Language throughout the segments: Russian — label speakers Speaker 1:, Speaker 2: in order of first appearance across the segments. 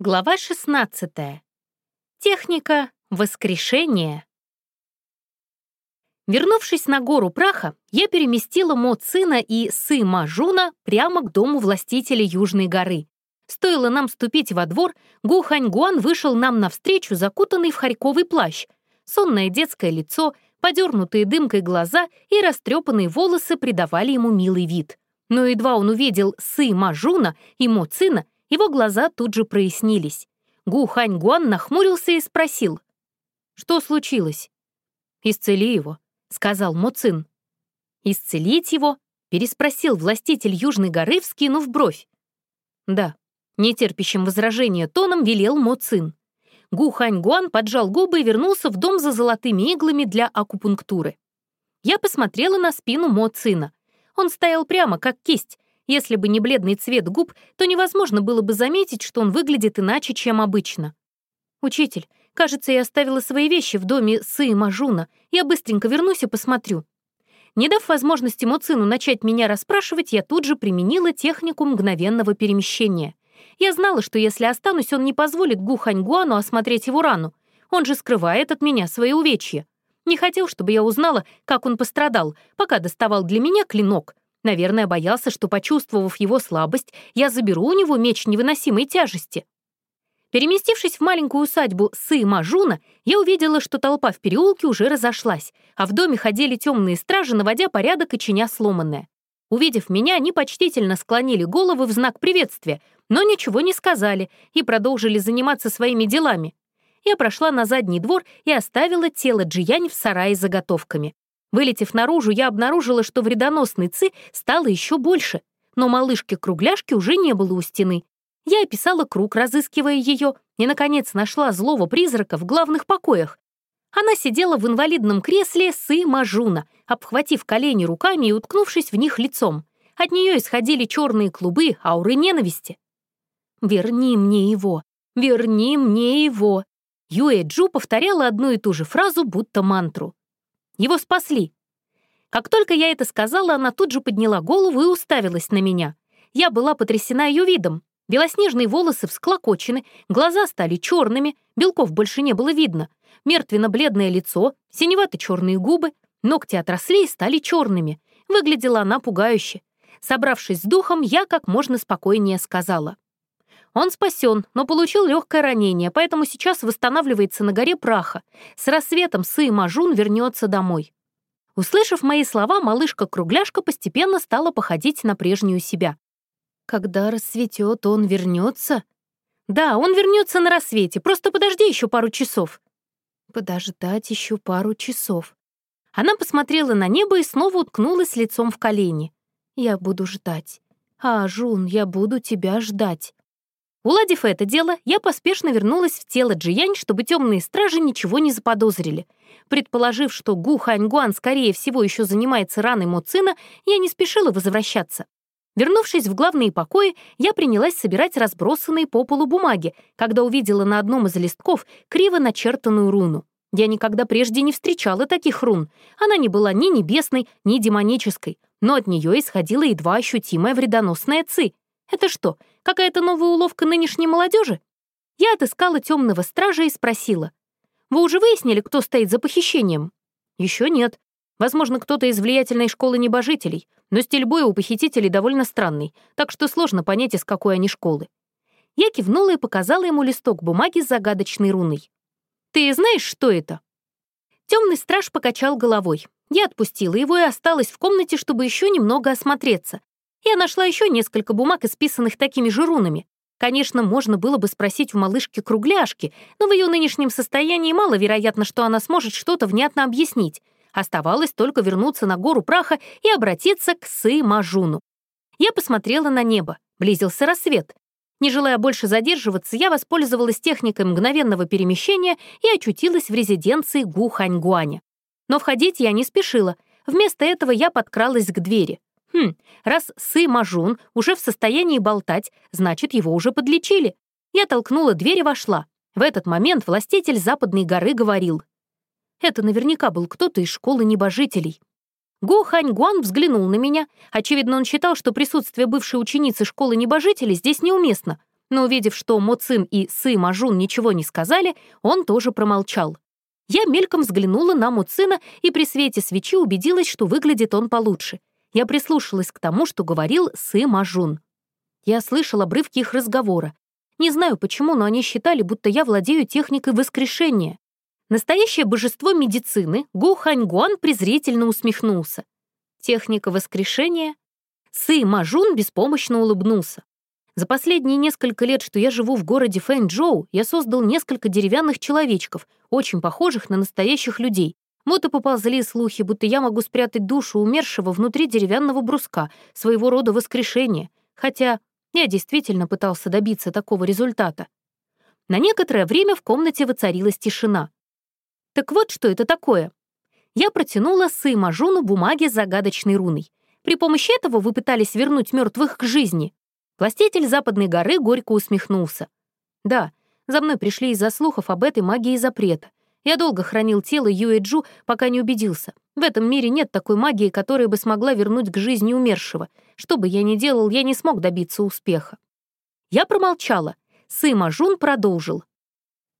Speaker 1: Глава 16. Техника воскрешения. Вернувшись на гору праха, я переместила Мо Цина и Сы Мажуна прямо к дому властителя Южной горы. Стоило нам ступить во двор, Гу Ханьгуан вышел нам навстречу, закутанный в харьковый плащ. Сонное детское лицо, подернутые дымкой глаза и растрепанные волосы придавали ему милый вид. Но едва он увидел Сы Мажуна и Мо Цина, его глаза тут же прояснились. Гу Хань Гуан нахмурился и спросил. «Что случилось?» «Исцели его», — сказал Мо Цин. «Исцелить его?» — переспросил властитель Южной горы, вскинув бровь. «Да», — нетерпящим возражения тоном велел Мо Цин. Гу Хань Гуан поджал губы и вернулся в дом за золотыми иглами для акупунктуры. Я посмотрела на спину Мо Цина. Он стоял прямо, как кисть, если бы не бледный цвет губ, то невозможно было бы заметить, что он выглядит иначе, чем обычно. «Учитель, кажется, я оставила свои вещи в доме Сы и Мажуна. Я быстренько вернусь и посмотрю». Не дав возможности Моцину начать меня расспрашивать, я тут же применила технику мгновенного перемещения. Я знала, что если останусь, он не позволит Гу Ханьгуану осмотреть его рану. Он же скрывает от меня свои увечья. Не хотел, чтобы я узнала, как он пострадал, пока доставал для меня клинок. Наверное, боялся, что, почувствовав его слабость, я заберу у него меч невыносимой тяжести. Переместившись в маленькую усадьбу Сы Мажуна, я увидела, что толпа в переулке уже разошлась, а в доме ходили темные стражи, наводя порядок и чиня сломанное. Увидев меня, они почтительно склонили головы в знак приветствия, но ничего не сказали и продолжили заниматься своими делами. Я прошла на задний двор и оставила тело Джиянь в сарае с заготовками. Вылетев наружу, я обнаружила, что вредоносной ци стало еще больше, но малышки-кругляшки уже не было у стены. Я описала круг, разыскивая ее, и, наконец, нашла злого призрака в главных покоях. Она сидела в инвалидном кресле Сы Мажуна, обхватив колени руками и уткнувшись в них лицом. От нее исходили черные клубы ауры ненависти. «Верни мне его! Верни мне его!» Юэ Джу повторяла одну и ту же фразу, будто мантру. Его спасли. Как только я это сказала, она тут же подняла голову и уставилась на меня. Я была потрясена ее видом. Белоснежные волосы всклокочены, глаза стали черными, белков больше не было видно, мертвенно-бледное лицо, синевато-черные губы, ногти отросли и стали черными. Выглядела она пугающе. Собравшись с духом, я как можно спокойнее сказала. Он спасен, но получил легкое ранение, поэтому сейчас восстанавливается на горе праха. С рассветом Сы Мажун вернется домой. Услышав мои слова, малышка-кругляшка постепенно стала походить на прежнюю себя. «Когда рассветет, он вернется?» «Да, он вернется на рассвете, просто подожди еще пару часов». «Подождать еще пару часов». Она посмотрела на небо и снова уткнулась лицом в колени. «Я буду ждать. А, Жун, я буду тебя ждать». Уладив это дело, я поспешно вернулась в тело Джиянь, чтобы темные стражи ничего не заподозрили. Предположив, что Гу Ханьгуан скорее всего еще занимается раной Моцина, я не спешила возвращаться. Вернувшись в главные покои, я принялась собирать разбросанные по полу бумаги, когда увидела на одном из листков криво начертанную руну. Я никогда прежде не встречала таких рун. Она не была ни небесной, ни демонической, но от нее исходила едва ощутимая вредоносная ци. Это что, какая-то новая уловка нынешней молодежи? Я отыскала темного стража и спросила. «Вы уже выяснили, кто стоит за похищением?» «Еще нет. Возможно, кто-то из влиятельной школы небожителей, но стиль боя у похитителей довольно странный, так что сложно понять, из какой они школы». Я кивнула и показала ему листок бумаги с загадочной руной. «Ты знаешь, что это?» Темный страж покачал головой. Я отпустила его и осталась в комнате, чтобы еще немного осмотреться, я нашла еще несколько бумаг, исписанных такими же рунами. Конечно, можно было бы спросить у малышки-кругляшки, но в ее нынешнем состоянии маловероятно, что она сможет что-то внятно объяснить. Оставалось только вернуться на гору праха и обратиться к Сы-Мажуну. Я посмотрела на небо. Близился рассвет. Не желая больше задерживаться, я воспользовалась техникой мгновенного перемещения и очутилась в резиденции Гу Ханьгуаня. Но входить я не спешила. Вместо этого я подкралась к двери. Хм, раз Сы Мажун уже в состоянии болтать, значит, его уже подлечили. Я толкнула дверь и вошла. В этот момент властитель Западной горы говорил. Это наверняка был кто-то из школы небожителей. Го Хань Гуан взглянул на меня. Очевидно, он считал, что присутствие бывшей ученицы школы небожителей здесь неуместно. Но увидев, что Мо Цин и Сы Мажун ничего не сказали, он тоже промолчал. Я мельком взглянула на Мо Цина и при свете свечи убедилась, что выглядит он получше. Я прислушалась к тому, что говорил Сы Мажун. Я слышал обрывки их разговора. Не знаю почему, но они считали, будто я владею техникой воскрешения. Настоящее божество медицины Гу Ханьгуан презрительно усмехнулся. Техника воскрешения? Сы Мажун беспомощно улыбнулся. За последние несколько лет, что я живу в городе Фэнчжоу, я создал несколько деревянных человечков, очень похожих на настоящих людей. Вот и поползли слухи, будто я могу спрятать душу умершего внутри деревянного бруска, своего рода воскрешения. Хотя я действительно пытался добиться такого результата. На некоторое время в комнате воцарилась тишина. Так вот, что это такое. Я протянула Сы Мажуну бумаги с загадочной руной. При помощи этого вы пытались вернуть мертвых к жизни. Властитель Западной горы горько усмехнулся. Да, за мной пришли из-за слухов об этой магии запрета. Я долго хранил тело Юэджу, пока не убедился. В этом мире нет такой магии, которая бы смогла вернуть к жизни умершего. Что бы я ни делал, я не смог добиться успеха. Я промолчала. Сыма Жун продолжил.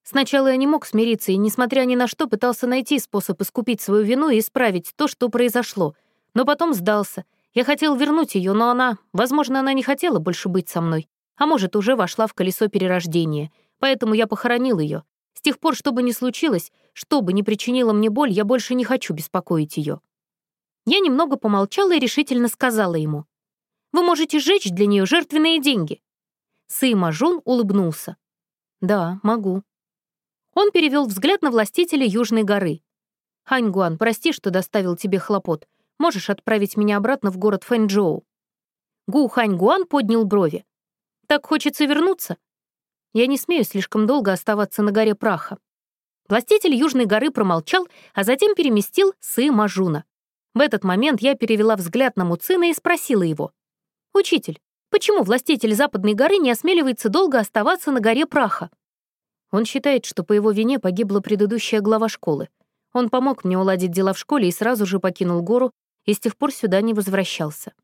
Speaker 1: Сначала я не мог смириться и, несмотря ни на что, пытался найти способ искупить свою вину и исправить то, что произошло. Но потом сдался. Я хотел вернуть ее, но она... Возможно, она не хотела больше быть со мной. А может, уже вошла в колесо перерождения. Поэтому я похоронил ее. С тех пор, что бы ни случилось, что бы ни причинило мне боль, я больше не хочу беспокоить ее. Я немного помолчала и решительно сказала ему. «Вы можете сжечь для нее жертвенные деньги». Сы Мажун улыбнулся. «Да, могу». Он перевел взгляд на властителя Южной горы. «Ханьгуан, прости, что доставил тебе хлопот. Можешь отправить меня обратно в город Фэнчжоу». Гу Ханьгуан поднял брови. «Так хочется вернуться?» Я не смею слишком долго оставаться на горе праха. Властитель Южной горы промолчал, а затем переместил Сы Мажуна. В этот момент я перевела взгляд на Муцина и спросила его. «Учитель, почему властитель Западной горы не осмеливается долго оставаться на горе праха?» Он считает, что по его вине погибла предыдущая глава школы. Он помог мне уладить дела в школе и сразу же покинул гору, и с тех пор сюда не возвращался.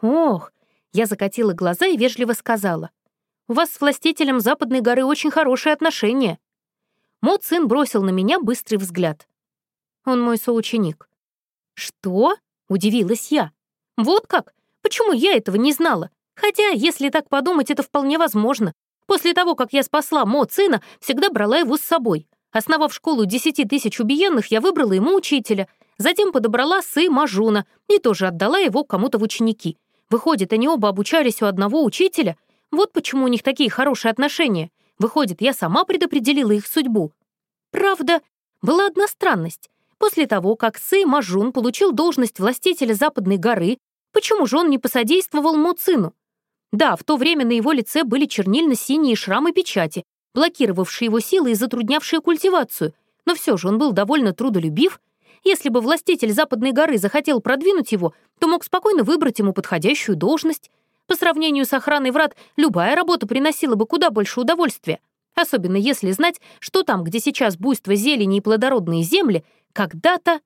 Speaker 1: «Ох!» — я закатила глаза и вежливо сказала — у вас с властителем Западной горы очень хорошие отношения». Мо Цин бросил на меня быстрый взгляд. Он мой соученик. «Что?» — удивилась я. «Вот как? Почему я этого не знала? Хотя, если так подумать, это вполне возможно. После того, как я спасла Мо Цина, всегда брала его с собой. Основав школу десяти тысяч убиенных, я выбрала ему учителя. Затем подобрала Сы Мажуна и тоже отдала его кому-то в ученики. Выходит, они оба обучались у одного учителя, вот почему у них такие хорошие отношения. Выходит, я сама предопределила их судьбу. Правда, была одна странность. После того, как Сы Мажун получил должность властителя Западной горы, почему же он не посодействовал Муцину? Да, в то время на его лице были чернильно-синие шрамы печати, блокировавшие его силы и затруднявшие культивацию, но все же он был довольно трудолюбив. Если бы властитель Западной горы захотел продвинуть его, то мог спокойно выбрать ему подходящую должность, по сравнению с охраной врат, любая работа приносила бы куда больше удовольствия. Особенно если знать, что там, где сейчас буйство зелени и плодородные земли, когда-то...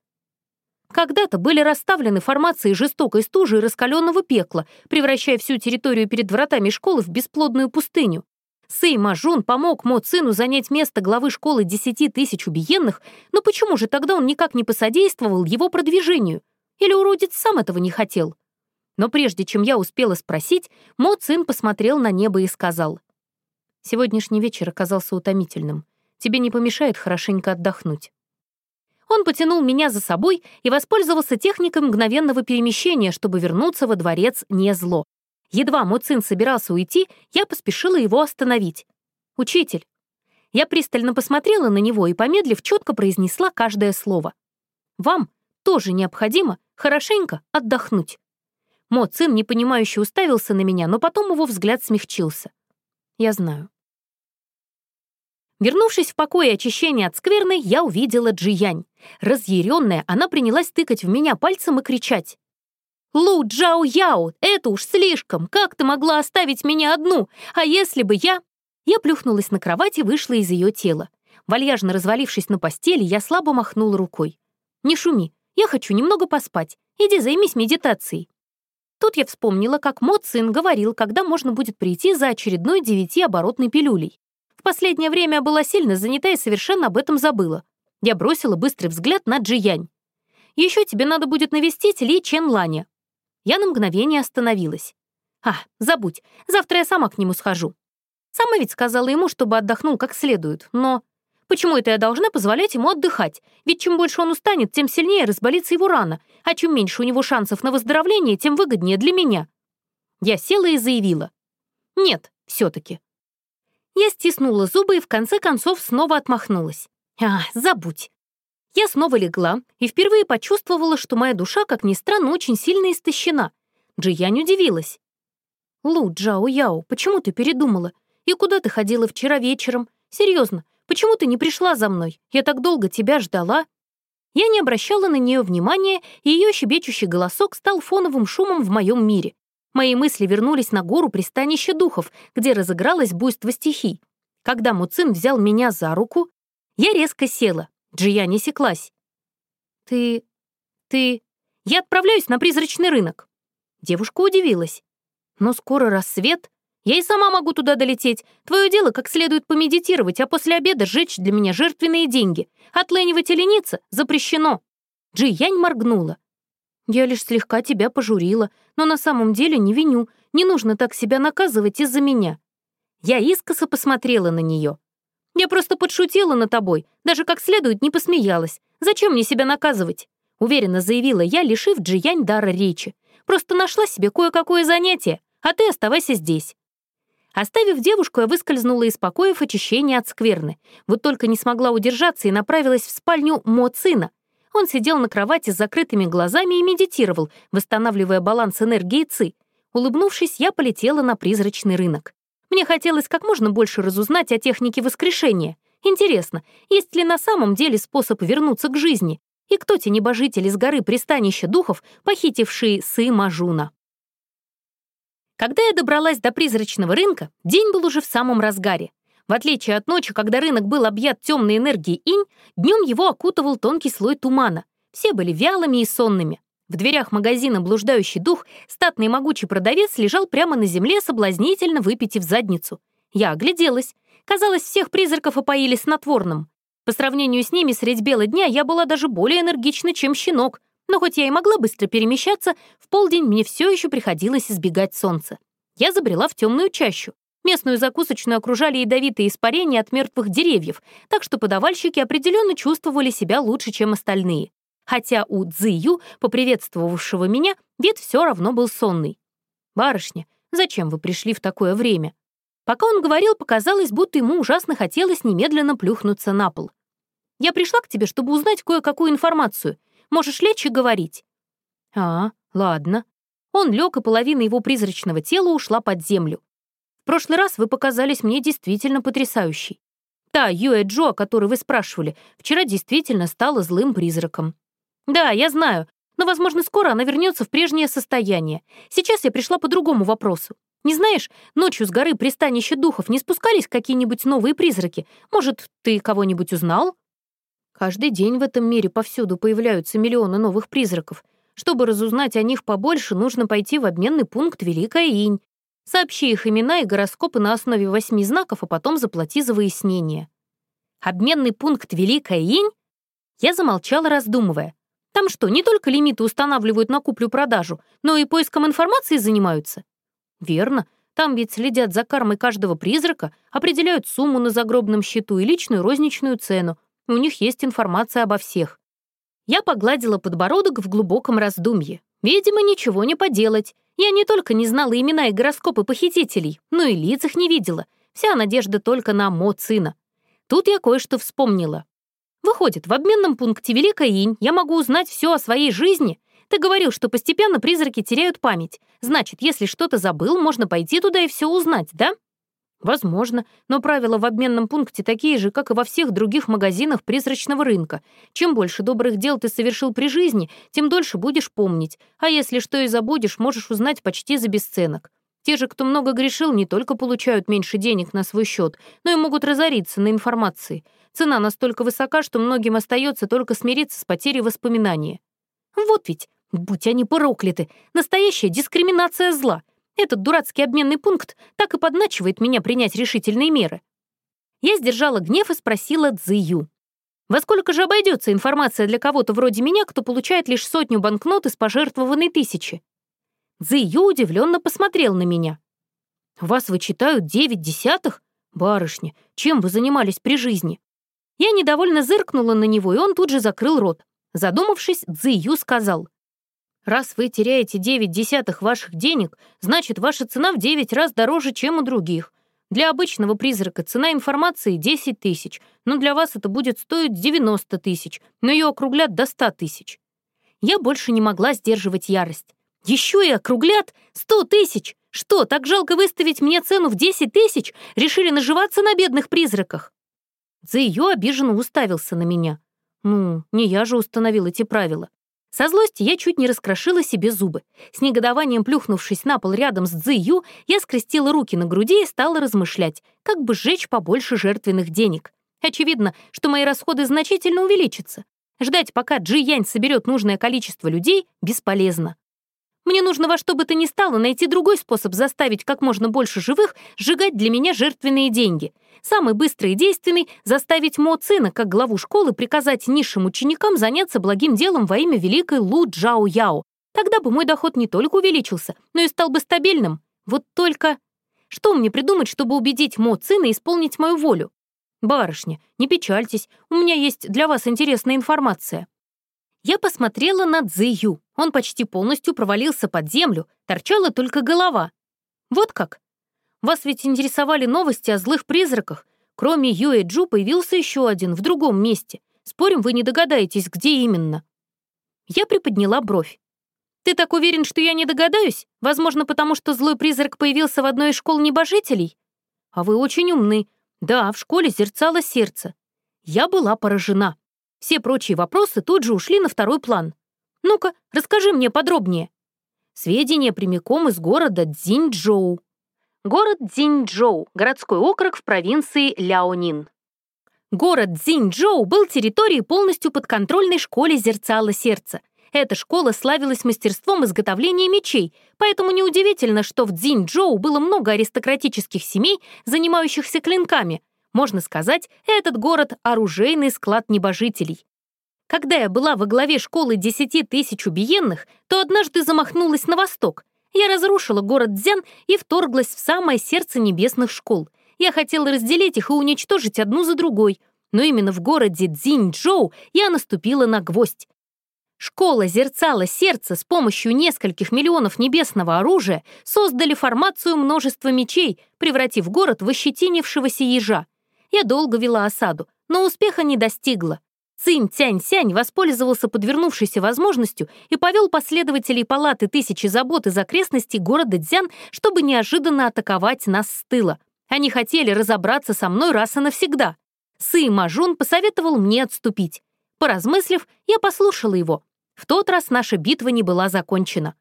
Speaker 1: Когда-то были расставлены формации жестокой стужи и раскаленного пекла, превращая всю территорию перед вратами школы в бесплодную пустыню. Сэй Мажун помог Мо Цину занять место главы школы десяти тысяч убиенных, но почему же тогда он никак не посодействовал его продвижению? Или уродец сам этого не хотел? Но прежде чем я успела спросить, Мо Цин посмотрел на небо и сказал. «Сегодняшний вечер оказался утомительным. Тебе не помешает хорошенько отдохнуть». Он потянул меня за собой и воспользовался техникой мгновенного перемещения, чтобы вернуться во дворец не зло. Едва Мо Цин собирался уйти, я поспешила его остановить. «Учитель». Я пристально посмотрела на него и, помедлив, четко произнесла каждое слово. «Вам тоже необходимо хорошенько отдохнуть». Мо Цин непонимающе уставился на меня, но потом его взгляд смягчился. Я знаю. Вернувшись в покой и очищение от скверны, я увидела Джиянь. Разъяренная, она принялась тыкать в меня пальцем и кричать. «Лу Джао Яо, это уж слишком! Как ты могла оставить меня одну? А если бы я...» Я плюхнулась на кровать и вышла из ее тела. Вальяжно развалившись на постели, я слабо махнула рукой. «Не шуми, я хочу немного поспать. Иди займись медитацией». Тут я вспомнила, как Мо Цин говорил, когда можно будет прийти за очередной девятиоборотной пилюлей. В последнее время была сильно занята и совершенно об этом забыла. Я бросила быстрый взгляд на Джиянь. «Еще тебе надо будет навестить Ли Чен Ланя». Я на мгновение остановилась. «А, забудь, завтра я сама к нему схожу». Сама ведь сказала ему, чтобы отдохнул как следует, но... Почему это я должна позволять ему отдыхать? Ведь чем больше он устанет, тем сильнее разболится его рана, а чем меньше у него шансов на выздоровление, тем выгоднее для меня. Я села и заявила. Нет, все таки Я стиснула зубы и в конце концов снова отмахнулась. А, забудь. Я снова легла и впервые почувствовала, что моя душа, как ни странно, очень сильно истощена. Джиянь удивилась. «Лу, Джао Яо, почему ты передумала? И куда ты ходила вчера вечером? Серьезно, Почему ты не пришла за мной? Я так долго тебя ждала». Я не обращала на нее внимания, и ее щебечущий голосок стал фоновым шумом в моем мире. Мои мысли вернулись на гору пристанища духов, где разыгралось буйство стихий. Когда Муцин взял меня за руку, я резко села. Джия не секлась. «Ты... ты... Я отправляюсь на призрачный рынок». Девушка удивилась. «Но скоро рассвет. Я и сама могу туда долететь. Твое дело как следует помедитировать, а после обеда сжечь для меня жертвенные деньги. Отлынивать и лениться запрещено». Джи Янь моргнула. «Я лишь слегка тебя пожурила, но на самом деле не виню. Не нужно так себя наказывать из-за меня». Я искоса посмотрела на нее. «Я просто подшутила над тобой, даже как следует не посмеялась. Зачем мне себя наказывать?» Уверенно заявила я, лишив Джиянь дара речи. «Просто нашла себе кое-какое занятие, а ты оставайся здесь». Оставив девушку, я выскользнула из покоев очищения от скверны. Вот только не смогла удержаться и направилась в спальню Мо Цина. Он сидел на кровати с закрытыми глазами и медитировал, восстанавливая баланс энергии Ци. Улыбнувшись, я полетела на призрачный рынок. Мне хотелось как можно больше разузнать о технике воскрешения. Интересно, есть ли на самом деле способ вернуться к жизни? И кто те небожители с горы пристанища духов, похитившие Сы Мажуна? Когда я добралась до призрачного рынка, день был уже в самом разгаре. В отличие от ночи, когда рынок был объят темной энергией инь, днем его окутывал тонкий слой тумана. Все были вялыми и сонными. В дверях магазина «Блуждающий дух» статный могучий продавец лежал прямо на земле, соблазнительно выпитив задницу. Я огляделась. Казалось, всех призраков опоили снотворным. По сравнению с ними средь бела дня я была даже более энергична, чем щенок, но хоть я и могла быстро перемещаться, в полдень мне все еще приходилось избегать солнца. Я забрела в темную чащу. Местную закусочную окружали ядовитые испарения от мертвых деревьев, так что подавальщики определенно чувствовали себя лучше, чем остальные. Хотя у Цзию, поприветствовавшего меня, вид все равно был сонный. «Барышня, зачем вы пришли в такое время?» Пока он говорил, показалось, будто ему ужасно хотелось немедленно плюхнуться на пол. «Я пришла к тебе, чтобы узнать кое-какую информацию. Можешь лечь и говорить». «А, ладно». Он лег, и половина его призрачного тела ушла под землю. «В прошлый раз вы показались мне действительно потрясающей. Та Юэ Джо, о которой вы спрашивали, вчера действительно стала злым призраком. Да, я знаю, но, возможно, скоро она вернется в прежнее состояние. Сейчас я пришла по другому вопросу. Не знаешь, ночью с горы пристанища духов не спускались какие-нибудь новые призраки? Может, ты кого-нибудь узнал?» Каждый день в этом мире повсюду появляются миллионы новых призраков. Чтобы разузнать о них побольше, нужно пойти в обменный пункт Великая Инь. Сообщи их имена и гороскопы на основе восьми знаков, а потом заплати за выяснение. Обменный пункт Великая Инь? Я замолчала, раздумывая. Там что, не только лимиты устанавливают на куплю-продажу, но и поиском информации занимаются? Верно. Там ведь следят за кармой каждого призрака, определяют сумму на загробном счету и личную розничную цену, у них есть информация обо всех. Я погладила подбородок в глубоком раздумье. Видимо, ничего не поделать. Я не только не знала имена и гороскопы похитителей, но и лиц их не видела. Вся надежда только на Мо Цина. Тут я кое-что вспомнила. Выходит, в обменном пункте Великая Инь я могу узнать все о своей жизни. Ты говорил, что постепенно призраки теряют память. Значит, если что-то забыл, можно пойти туда и все узнать, да? Возможно, но правила в обменном пункте такие же, как и во всех других магазинах призрачного рынка. Чем больше добрых дел ты совершил при жизни, тем дольше будешь помнить, а если что и забудешь, можешь узнать почти за бесценок. Те же, кто много грешил, не только получают меньше денег на свой счет, но и могут разориться на информации. Цена настолько высока, что многим остается только смириться с потерей воспоминания. Вот ведь, Будь они прокляты! Настоящая дискриминация зла. Этот дурацкий обменный пункт так и подначивает меня принять решительные меры. Я сдержала гнев и спросила Цзию. Во сколько же обойдется информация для кого-то вроде меня, кто получает лишь сотню банкнот из пожертвованной тысячи? Цзию удивленно посмотрел на меня. «Вас вычитают девять десятых? Барышня, чем вы занимались при жизни?» Я недовольно зыркнула на него, и он тут же закрыл рот. Задумавшись, Цзию сказал. «Раз вы теряете девять десятых ваших денег, значит, ваша цена в девять раз дороже, чем у других. Для обычного призрака цена информации 10 тысяч, но для вас это будет стоить 90 тысяч, но ее округлят до 100 тысяч. Я больше не могла сдерживать ярость. Еще и округлят 100 тысяч! Что, так жалко выставить мне цену в 10 тысяч? Решили наживаться на бедных призраках? За ее обиженно уставился на меня. Ну, не я же установил эти правила. Со злости я чуть не раскрошила себе зубы. С негодованием плюхнувшись на пол рядом с Цзию, я скрестила руки на груди и стала размышлять, как бы сжечь побольше жертвенных денег. Очевидно, что мои расходы значительно увеличатся. Ждать, пока Джи Янь соберет нужное количество людей, бесполезно. Мне нужно во что бы то ни стало найти другой способ заставить как можно больше живых сжигать для меня жертвенные деньги. Самый быстрый и действенный — заставить Мо Цина, как главу школы, приказать низшим ученикам заняться благим делом во имя великой Лу Джао Яо. Тогда бы мой доход не только увеличился, но и стал бы стабильным. Вот только... Что мне придумать, чтобы убедить Мо Цина исполнить мою волю? Барышня, не печальтесь, у меня есть для вас интересная информация. Я посмотрела на Цзэю. Он почти полностью провалился под землю, торчала только голова. Вот как? Вас ведь интересовали новости о злых призраках. Кроме Юэ Джу появился еще один, в другом месте. Спорим, вы не догадаетесь, где именно. Я приподняла бровь. Ты так уверен, что я не догадаюсь? Возможно, потому что злой призрак появился в одной из школ небожителей? А вы очень умны. Да, в школе зерцало сердце. Я была поражена. Все прочие вопросы тут же ушли на второй план. «Ну-ка, расскажи мне подробнее». Сведения прямиком из города Цзиньчжоу. Город Цзиньчжоу, городской округ в провинции Ляонин. Город Цзиньчжоу был территорией полностью подконтрольной школе зерцала сердца. Эта школа славилась мастерством изготовления мечей, поэтому неудивительно, что в Цзиньчжоу было много аристократических семей, занимающихся клинками, можно сказать, этот город — оружейный склад небожителей. Когда я была во главе школы десяти тысяч убиенных, то однажды замахнулась на восток. Я разрушила город Дзян и вторглась в самое сердце небесных школ. Я хотела разделить их и уничтожить одну за другой. Но именно в городе Цзиньчжоу я наступила на гвоздь. Школа зерцала сердца с помощью нескольких миллионов небесного оружия создали формацию множества мечей, превратив город в ощетинившегося ежа. Я долго вела осаду, но успеха не достигла. Цинь Тянь-Сянь воспользовался подвернувшейся возможностью и повел последователей палаты тысячи забот из окрестностей города Дзян, чтобы неожиданно атаковать нас с тыла. Они хотели разобраться со мной раз и навсегда. Сы Мажун посоветовал мне отступить. Поразмыслив, я послушала его. В тот раз наша битва не была закончена.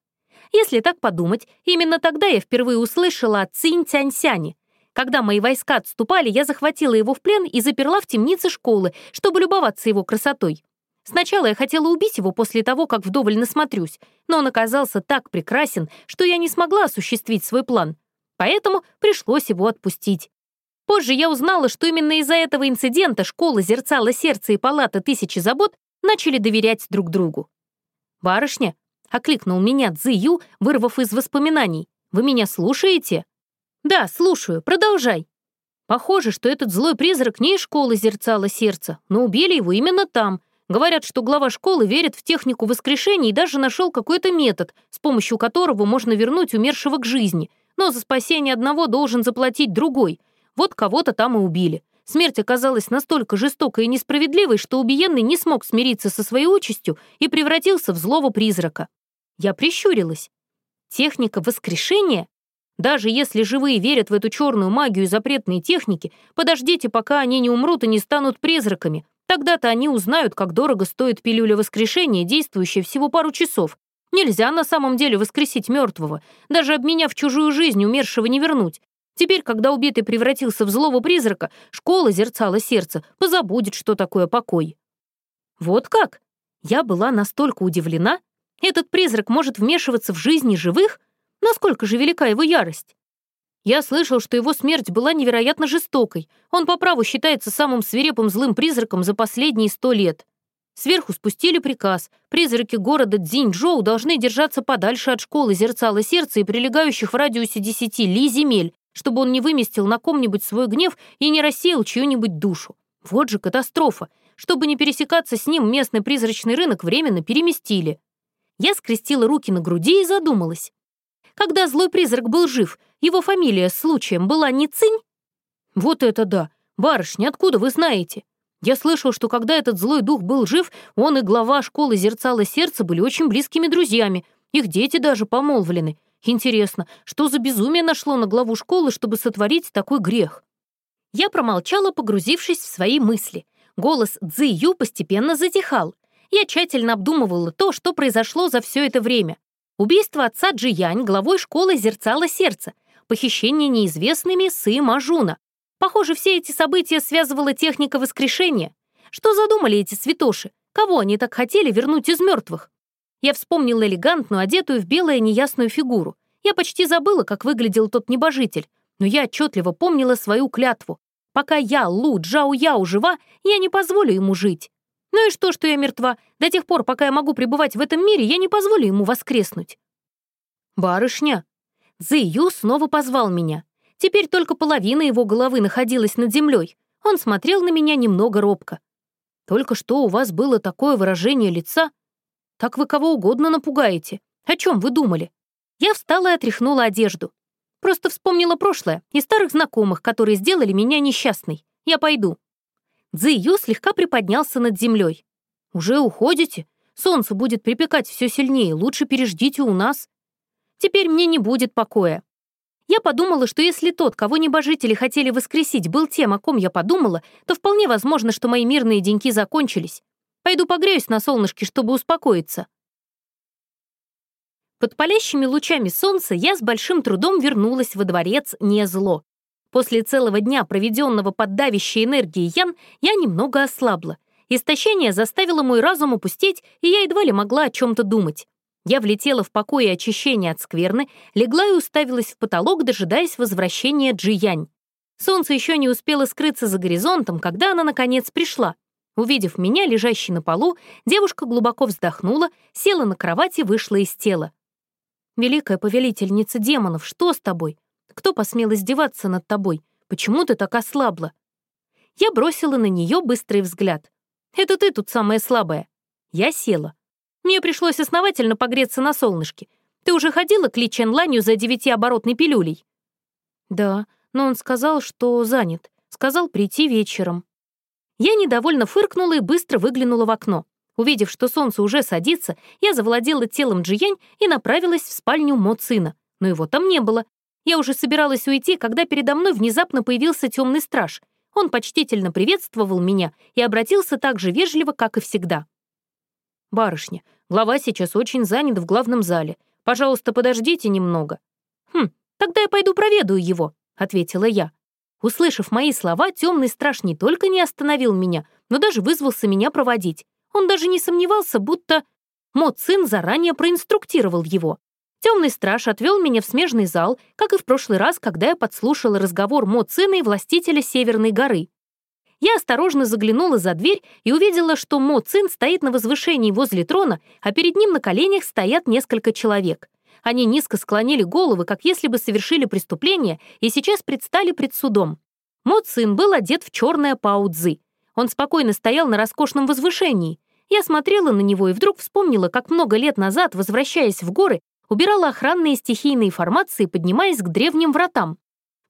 Speaker 1: Если так подумать, именно тогда я впервые услышала о Цинь Тянь-Сяне — когда мои войска отступали, я захватила его в плен и заперла в темнице школы, чтобы любоваться его красотой. Сначала я хотела убить его после того, как вдоволь насмотрюсь, но он оказался так прекрасен, что я не смогла осуществить свой план. Поэтому пришлось его отпустить. Позже я узнала, что именно из-за этого инцидента школа «Зерцало сердце» и палата «Тысячи забот» начали доверять друг другу. «Барышня», — окликнул меня Цзию, вырвав из воспоминаний, «вы меня слушаете?» «Да, слушаю, продолжай». Похоже, что этот злой призрак не из школы зерцало сердце, но убили его именно там. Говорят, что глава школы верит в технику воскрешения и даже нашел какой-то метод, с помощью которого можно вернуть умершего к жизни. Но за спасение одного должен заплатить другой. Вот кого-то там и убили. Смерть оказалась настолько жестокой и несправедливой, что убиенный не смог смириться со своей участью и превратился в злого призрака. Я прищурилась. Техника воскрешения? Даже если живые верят в эту черную магию и запретные техники, подождите, пока они не умрут и не станут призраками. Тогда-то они узнают, как дорого стоит пилюля воскрешения, действующая всего пару часов. Нельзя на самом деле воскресить мертвого. Даже обменяв чужую жизнь, умершего не вернуть. Теперь, когда убитый превратился в злого призрака, школа зерцала сердце, позабудет, что такое покой. Вот как? Я была настолько удивлена. Этот призрак может вмешиваться в жизни живых? Насколько же велика его ярость? Я слышал, что его смерть была невероятно жестокой. Он по праву считается самым свирепым злым призраком за последние сто лет. Сверху спустили приказ. Призраки города Цзиньчжоу должны держаться подальше от школы Зерцала Сердца и прилегающих в радиусе десяти ли земель, чтобы он не выместил на ком-нибудь свой гнев и не рассеял чью-нибудь душу. Вот же катастрофа. Чтобы не пересекаться с ним, местный призрачный рынок временно переместили. Я скрестила руки на груди и задумалась. Когда злой призрак был жив, его фамилия с случаем была не Цинь? Вот это да! Барышня, откуда вы знаете? Я слышал, что когда этот злой дух был жив, он и глава школы Зерцало Сердца были очень близкими друзьями. Их дети даже помолвлены. Интересно, что за безумие нашло на главу школы, чтобы сотворить такой грех? Я промолчала, погрузившись в свои мысли. Голос Цзи Ю постепенно затихал. Я тщательно обдумывала то, что произошло за все это время. Убийство отца Джиянь главой школы зерцало сердце, похищение неизвестными Сы Мажуна. Похоже, все эти события связывала техника воскрешения. Что задумали эти святоши? Кого они так хотели вернуть из мертвых? Я вспомнила элегантную, одетую в белое неясную фигуру. Я почти забыла, как выглядел тот небожитель, но я отчетливо помнила свою клятву. Пока я, Лу Джао Яо, жива, я не позволю ему жить. Ну и что, что я мертва? До тех пор, пока я могу пребывать в этом мире, я не позволю ему воскреснуть. Барышня. Цзи Ю снова позвал меня. Теперь только половина его головы находилась над землей. Он смотрел на меня немного робко. Только что у вас было такое выражение лица. Так вы кого угодно напугаете. О чем вы думали? Я встала и отряхнула одежду. Просто вспомнила прошлое и старых знакомых, которые сделали меня несчастной. Я пойду. Цзи Ю слегка приподнялся над землей. «Уже уходите? Солнце будет припекать все сильнее, лучше переждите у нас. Теперь мне не будет покоя». Я подумала, что если тот, кого небожители хотели воскресить, был тем, о ком я подумала, то вполне возможно, что мои мирные деньки закончились. Пойду погреюсь на солнышке, чтобы успокоиться. Под палящими лучами солнца я с большим трудом вернулась во дворец не зло. После целого дня, проведенного под давящей энергией Ян, я немного ослабла. Истощение заставило мой разум опустить, и я едва ли могла о чем-то думать. Я влетела в покой очищения от скверны, легла и уставилась в потолок, дожидаясь возвращения Джиянь. Солнце еще не успело скрыться за горизонтом, когда она, наконец, пришла. Увидев меня, лежащей на полу, девушка глубоко вздохнула, села на кровать и вышла из тела. «Великая повелительница демонов, что с тобой? Кто посмел издеваться над тобой? Почему ты так ослабла?» Я бросила на нее быстрый взгляд. «Это ты тут самая слабая». Я села. Мне пришлось основательно погреться на солнышке. Ты уже ходила к Ли Чен Ланью за девятиоборотной пилюлей?» «Да, но он сказал, что занят. Сказал прийти вечером». Я недовольно фыркнула и быстро выглянула в окно. Увидев, что солнце уже садится, я завладела телом Джиянь и направилась в спальню Мо Цина. Но его там не было. Я уже собиралась уйти, когда передо мной внезапно появился темный страж. Он почтительно приветствовал меня и обратился так же вежливо, как и всегда. «Барышня, глава сейчас очень занят в главном зале. Пожалуйста, подождите немного». «Хм, тогда я пойду проведаю его», — ответила я. Услышав мои слова, темный страж не только не остановил меня, но даже вызвался меня проводить. Он даже не сомневался, будто Мо Цин заранее проинструктировал его. Темный страж отвел меня в смежный зал, как и в прошлый раз, когда я подслушала разговор Мо Цина и властителя Северной горы. Я осторожно заглянула за дверь и увидела, что Мо Цин стоит на возвышении возле трона, а перед ним на коленях стоят несколько человек. Они низко склонили головы, как если бы совершили преступление, и сейчас предстали пред судом. Мо Цин был одет в черное паудзы. Он спокойно стоял на роскошном возвышении. Я смотрела на него и вдруг вспомнила, как много лет назад, возвращаясь в горы, убирала охранные стихийные формации, поднимаясь к древним вратам.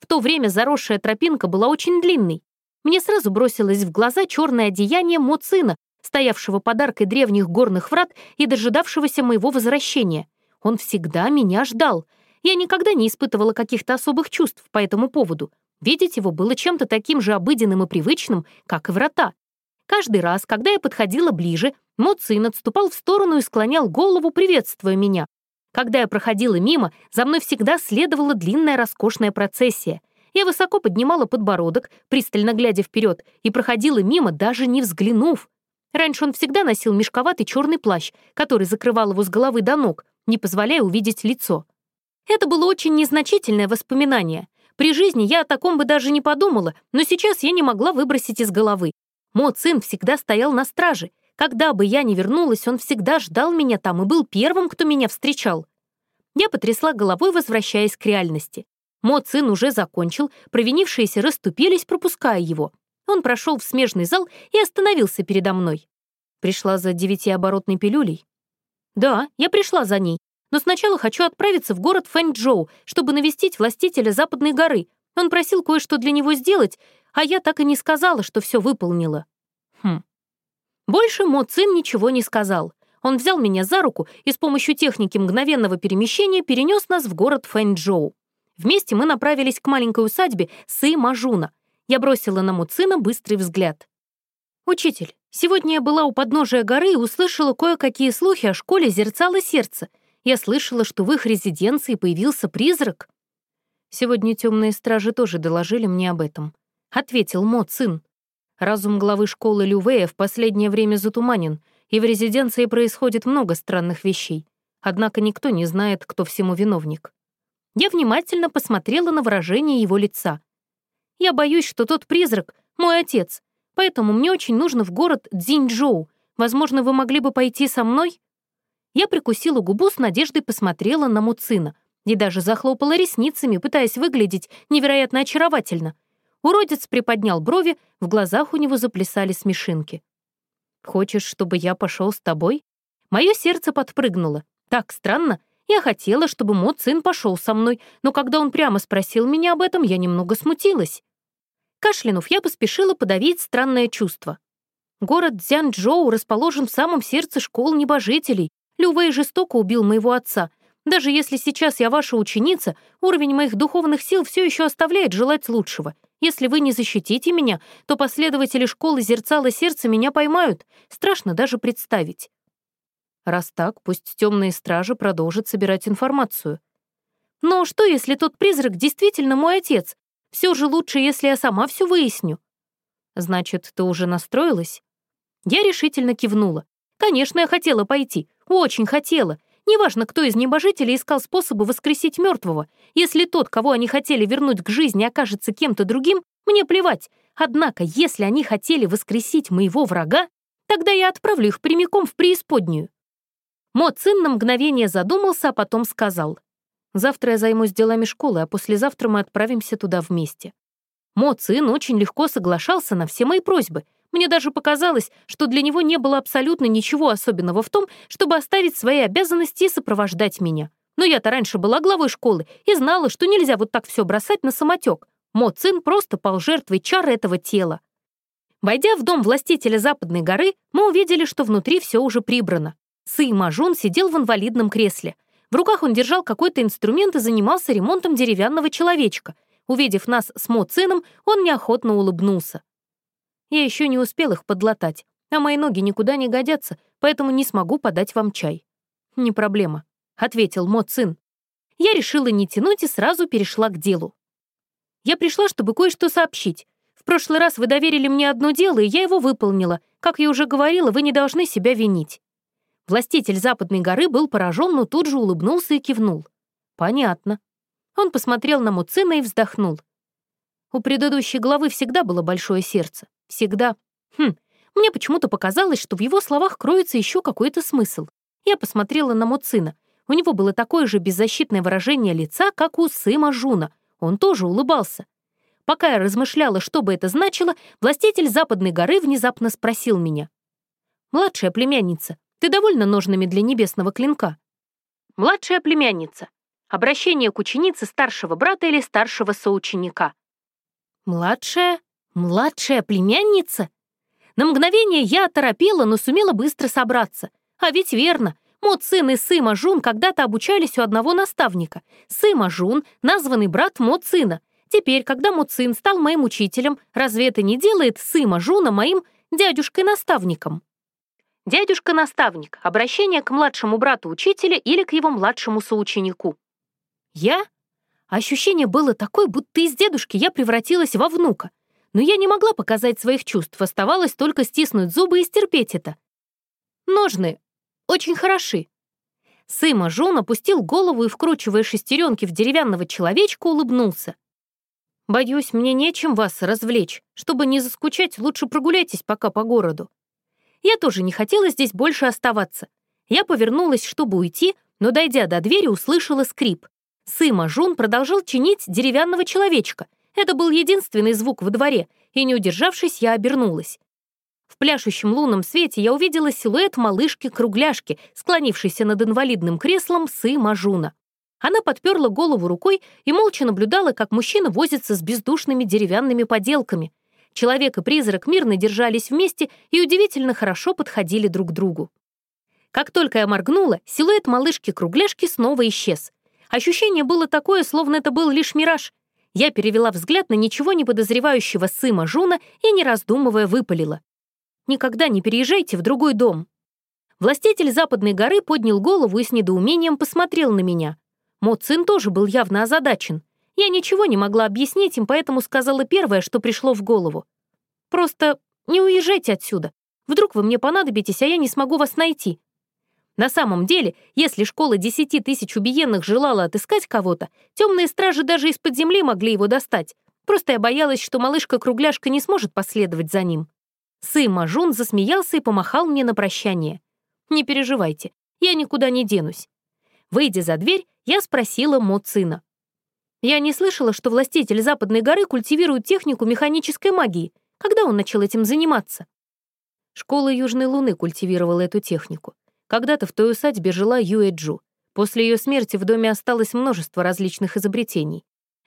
Speaker 1: В то время заросшая тропинка была очень длинной. Мне сразу бросилось в глаза черное одеяние Моцина, стоявшего подаркой древних горных врат и дожидавшегося моего возвращения. Он всегда меня ждал. Я никогда не испытывала каких-то особых чувств по этому поводу. Видеть его было чем-то таким же обыденным и привычным, как и врата. Каждый раз, когда я подходила ближе, Моцин отступал в сторону и склонял голову, приветствуя меня. Когда я проходила мимо, за мной всегда следовала длинная роскошная процессия. Я высоко поднимала подбородок, пристально глядя вперед, и проходила мимо, даже не взглянув. Раньше он всегда носил мешковатый черный плащ, который закрывал его с головы до ног, не позволяя увидеть лицо. Это было очень незначительное воспоминание. При жизни я о таком бы даже не подумала, но сейчас я не могла выбросить из головы. Мо Цин всегда стоял на страже. Когда бы я ни вернулась, он всегда ждал меня там и был первым, кто меня встречал. Я потрясла головой, возвращаясь к реальности. Мо Цин уже закончил, провинившиеся расступились, пропуская его. Он прошел в смежный зал и остановился передо мной. Пришла за девятиоборотной пилюлей? Да, я пришла за ней, но сначала хочу отправиться в город Фэнчжоу, чтобы навестить властителя Западной горы. Он просил кое-что для него сделать, а я так и не сказала, что все выполнила. Хм. Больше Мо Цин ничего не сказал. Он взял меня за руку и с помощью техники мгновенного перемещения перенес нас в город Фэнчжоу. Вместе мы направились к маленькой усадьбе Сы Мажуна. Я бросила на Муцина быстрый взгляд. «Учитель, сегодня я была у подножия горы и услышала кое-какие слухи о школе «Зерцало сердце», я слышала, что в их резиденции появился призрак. Сегодня темные стражи тоже доложили мне об этом. Ответил Мо Цин. Разум главы школы Лювея в последнее время затуманен, и в резиденции происходит много странных вещей. Однако никто не знает, кто всему виновник. Я внимательно посмотрела на выражение его лица. Я боюсь, что тот призрак — мой отец, поэтому мне очень нужно в город Цзиньчжоу. Возможно, вы могли бы пойти со мной? Я прикусила губу с надеждой посмотрела на Муцина и даже захлопала ресницами, пытаясь выглядеть невероятно очаровательно. Уродец приподнял брови, в глазах у него заплясали смешинки. «Хочешь, чтобы я пошел с тобой?» Мое сердце подпрыгнуло. Так странно. Я хотела, чтобы Муцин пошел со мной, но когда он прямо спросил меня об этом, я немного смутилась. Кашлянув, я поспешила подавить странное чувство. Город Цзянчжоу расположен в самом сердце школ небожителей, Лювей жестоко убил моего отца. Даже если сейчас я ваша ученица, уровень моих духовных сил все еще оставляет желать лучшего. Если вы не защитите меня, то последователи школы Зерцала Сердца меня поймают. Страшно даже представить. Раз так, пусть темные стражи продолжат собирать информацию. Но что, если тот призрак действительно мой отец? Все же лучше, если я сама все выясню. Значит, ты уже настроилась? Я решительно кивнула. Конечно, я хотела пойти, очень хотела. Неважно, кто из небожителей искал способы воскресить мертвого. Если тот, кого они хотели вернуть к жизни, окажется кем-то другим, мне плевать. Однако, если они хотели воскресить моего врага, тогда я отправлю их прямиком в преисподнюю. Мо Цин на мгновение задумался, а потом сказал. «Завтра я займусь делами школы, а послезавтра мы отправимся туда вместе». Мо Цин очень легко соглашался на все мои просьбы — мне даже показалось, что для него не было абсолютно ничего особенного в том, чтобы оставить свои обязанности и сопровождать меня. Но я-то раньше была главой школы и знала, что нельзя вот так все бросать на самотек. Мо Цин просто пал жертвой чар этого тела. Войдя в дом властителя Западной горы, мы увидели, что внутри все уже прибрано. Сы Мажун сидел в инвалидном кресле. В руках он держал какой-то инструмент и занимался ремонтом деревянного человечка. Увидев нас с Мо Цином, он неохотно улыбнулся. Я еще не успел их подлатать, а мои ноги никуда не годятся, поэтому не смогу подать вам чай». «Не проблема», — ответил Мо Цин. Я решила не тянуть и сразу перешла к делу. «Я пришла, чтобы кое-что сообщить. В прошлый раз вы доверили мне одно дело, и я его выполнила. Как я уже говорила, вы не должны себя винить». Властитель Западной горы был поражен, но тут же улыбнулся и кивнул. «Понятно». Он посмотрел на Муцина и вздохнул. У предыдущей главы всегда было большое сердце. Всегда. Хм, мне почему-то показалось, что в его словах кроется еще какой-то смысл. Я посмотрела на Муцина. У него было такое же беззащитное выражение лица, как у Сыма Жуна. Он тоже улыбался. Пока я размышляла, что бы это значило, властитель Западной горы внезапно спросил меня. «Младшая племянница, ты довольна ножными для небесного клинка?» «Младшая племянница. Обращение к ученице старшего брата или старшего соученика». «Младшая?» Младшая племянница? На мгновение я оторопела, но сумела быстро собраться. А ведь верно, Мот сын и Сыма Жун когда-то обучались у одного наставника. Сыма Жун — названный брат Мот сына. Теперь, когда Мот сын стал моим учителем, разве это не делает Сыма Жуна моим дядюшкой-наставником? Дядюшка-наставник — обращение к младшему брату учителя или к его младшему соученику. Я? Ощущение было такое, будто из дедушки я превратилась во внука. Но я не могла показать своих чувств, оставалось только стиснуть зубы и стерпеть это. Ножны очень хороши. Сыма Жун опустил голову и, вкручивая шестеренки в деревянного человечка, улыбнулся. «Боюсь, мне нечем вас развлечь. Чтобы не заскучать, лучше прогуляйтесь пока по городу». Я тоже не хотела здесь больше оставаться. Я повернулась, чтобы уйти, но, дойдя до двери, услышала скрип. Сыма Жун продолжал чинить деревянного человечка. Это был единственный звук во дворе, и, не удержавшись, я обернулась. В пляшущем лунном свете я увидела силуэт малышки-кругляшки, склонившейся над инвалидным креслом Сыма Жуна. Она подперла голову рукой и молча наблюдала, как мужчина возится с бездушными деревянными поделками. Человек и призрак мирно держались вместе и удивительно хорошо подходили друг к другу. Как только я моргнула, силуэт малышки-кругляшки снова исчез. Ощущение было такое, словно это был лишь мираж. Я перевела взгляд на ничего не подозревающего сына Жуна и, не раздумывая, выпалила. «Никогда не переезжайте в другой дом». Властитель Западной горы поднял голову и с недоумением посмотрел на меня. Мо Цин тоже был явно озадачен. Я ничего не могла объяснить им, поэтому сказала первое, что пришло в голову. «Просто не уезжайте отсюда. Вдруг вы мне понадобитесь, а я не смогу вас найти. На самом деле, если школа десяти тысяч убиенных желала отыскать кого-то, темные стражи даже из-под земли могли его достать. Просто я боялась, что малышка-кругляшка не сможет последовать за ним. Сы Мажун засмеялся и помахал мне на прощание. «Не переживайте, я никуда не денусь». Выйдя за дверь, я спросила Мо Цина. Я не слышала, что властитель Западной горы культивирует технику механической магии. Когда он начал этим заниматься? Школа Южной Луны культивировала эту технику. Когда-то в той усадьбе жила Юэджу. После ее смерти в доме осталось множество различных изобретений.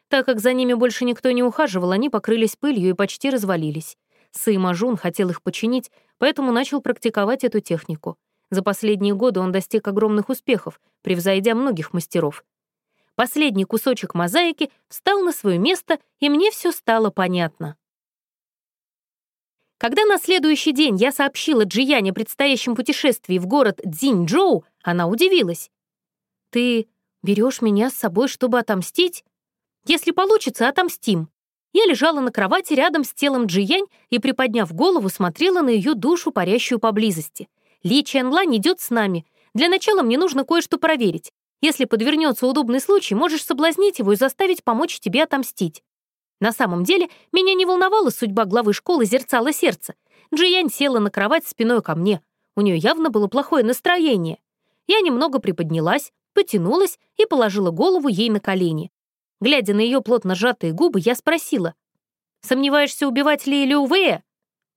Speaker 1: Так как за ними больше никто не ухаживал, они покрылись пылью и почти развалились. Сы Мажун хотел их починить, поэтому начал практиковать эту технику. За последние годы он достиг огромных успехов, превзойдя многих мастеров. Последний кусочек мозаики встал на свое место, и мне все стало понятно. Когда на следующий день я сообщила Джияне о предстоящем путешествии в город Цзиньчжоу, она удивилась. «Ты берешь меня с собой, чтобы отомстить? Если получится, отомстим». Я лежала на кровати рядом с телом Джиянь и, приподняв голову, смотрела на ее душу, парящую поблизости. Ли Чэнлань идет с нами. Для начала мне нужно кое-что проверить. Если подвернется удобный случай, можешь соблазнить его и заставить помочь тебе отомстить. На самом деле, меня не волновала судьба главы школы «Зерцало сердца». Джиянь села на кровать спиной ко мне. У нее явно было плохое настроение. Я немного приподнялась, потянулась и положила голову ей на колени. Глядя на ее плотно сжатые губы, я спросила. «Сомневаешься, убивать ли Лю Вэя?»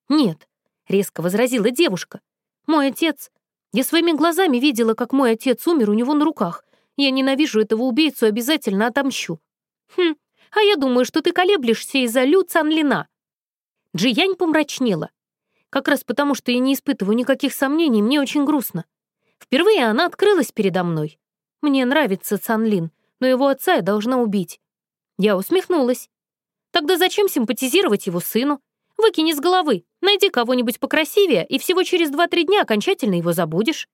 Speaker 1: «Нет», — резко возразила девушка. «Мой отец... Я своими глазами видела, как мой отец умер у него на руках. Я ненавижу этого убийцу, обязательно отомщу». «Хм, а я думаю, что ты колеблешься из-за Лю Цанлина». Джиянь помрачнела. Как раз потому, что я не испытываю никаких сомнений, мне очень грустно. Впервые она открылась передо мной. Мне нравится Цанлин, но его отца я должна убить. Я усмехнулась. Тогда зачем симпатизировать его сыну? Выкини с головы, найди кого-нибудь покрасивее, и всего через 2-3 дня окончательно его забудешь.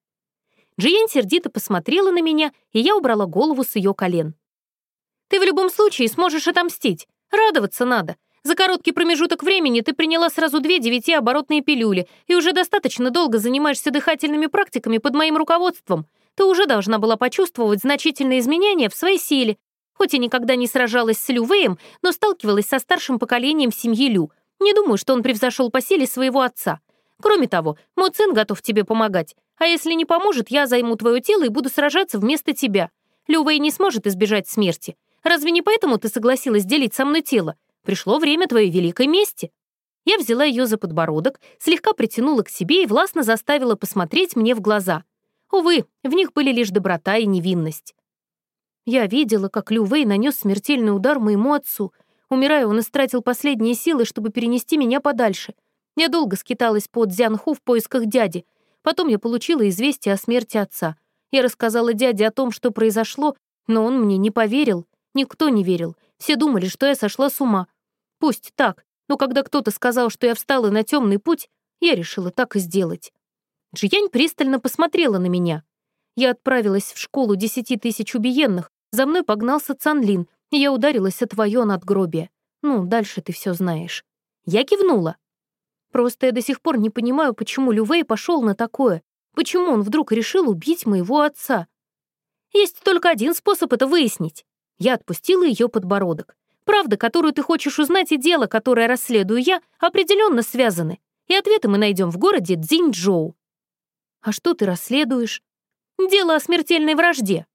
Speaker 1: Джиен сердито посмотрела на меня, и я убрала голову с ее колен. Ты в любом случае сможешь отомстить. Радоваться надо. За короткий промежуток времени ты приняла сразу две девятиоборотные пилюли и уже достаточно долго занимаешься дыхательными практиками под моим руководством. Ты уже должна была почувствовать значительные изменения в своей силе. Хоть и никогда не сражалась с Лю Вэем, но сталкивалась со старшим поколением семьи Лю. Не думаю, что он превзошел по силе своего отца. Кроме того, мой сын готов тебе помогать. А если не поможет, я займу твое тело и буду сражаться вместо тебя. Лю Вэй не сможет избежать смерти. Разве не поэтому ты согласилась делить со мной тело? Пришло время твоей великой мести». Я взяла ее за подбородок, слегка притянула к себе и властно заставила посмотреть мне в глаза. Увы, в них были лишь доброта и невинность. Я видела, как Лю Вэй нанес смертельный удар моему отцу. Умирая, он истратил последние силы, чтобы перенести меня подальше. Я долго скиталась по Дзянху в поисках дяди. Потом я получила известие о смерти отца. Я рассказала дяде о том, что произошло, но он мне не поверил. Никто не верил. Все думали, что я сошла с ума. Пусть так, но когда кто-то сказал, что я встала на темный путь, я решила так и сделать. Джиянь пристально посмотрела на меня. Я отправилась в школу десяти тысяч убиенных, за мной погнался Цанлин, и я ударилась о твое надгробие. Ну, дальше ты все знаешь. Я кивнула. Просто я до сих пор не понимаю, почему Лювей пошел на такое. Почему он вдруг решил убить моего отца? Есть только один способ это выяснить. Я отпустила ее подбородок. Правда, которую ты хочешь узнать, и дело, которое расследую я, определенно связаны. И ответы мы найдем в городе Цзиньчжоу. А что ты расследуешь? Дело о смертельной вражде.